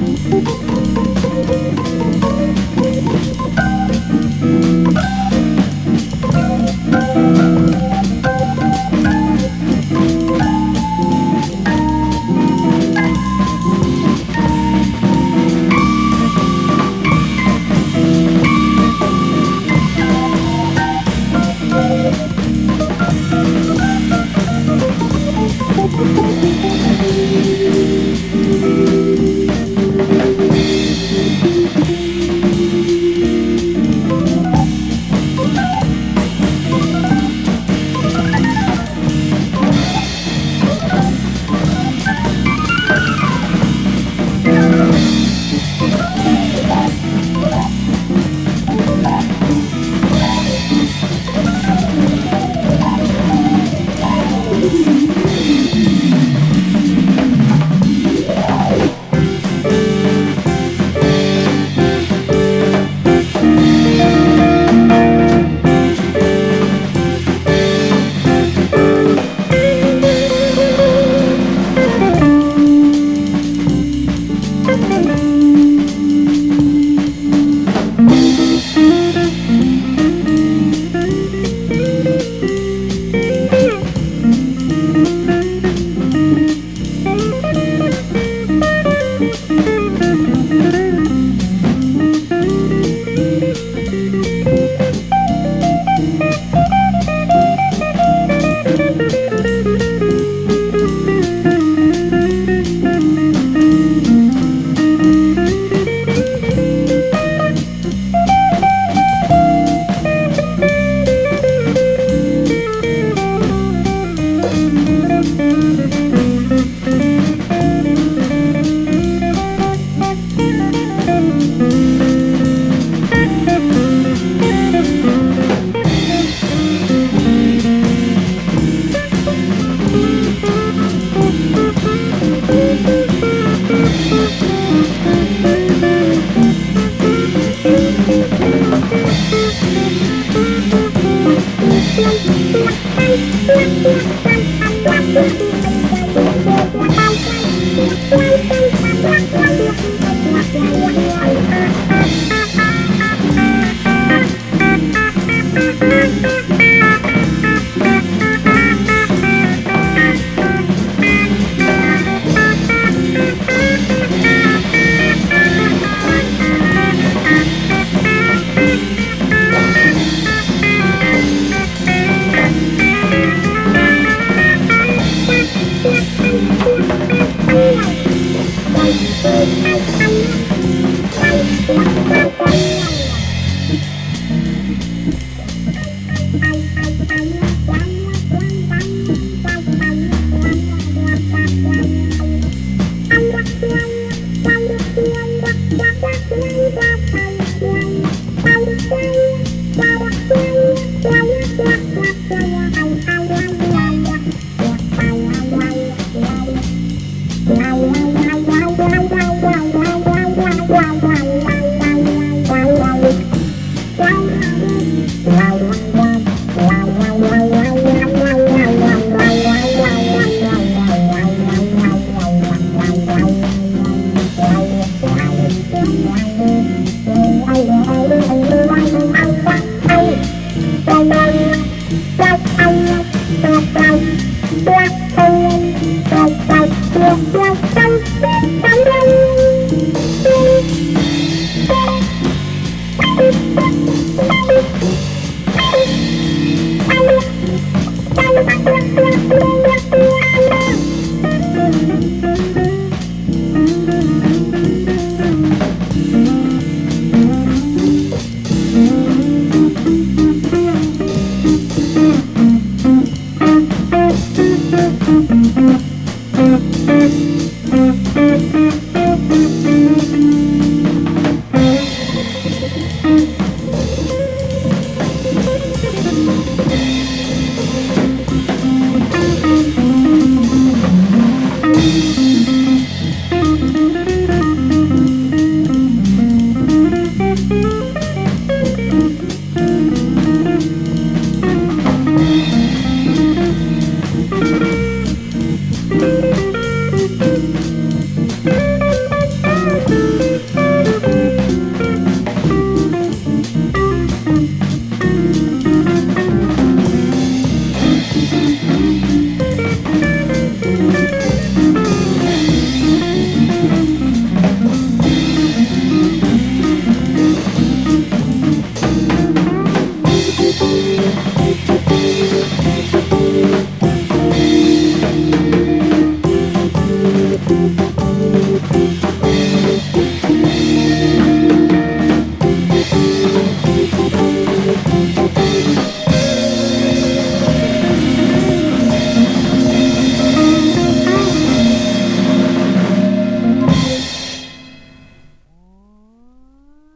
Música Wow.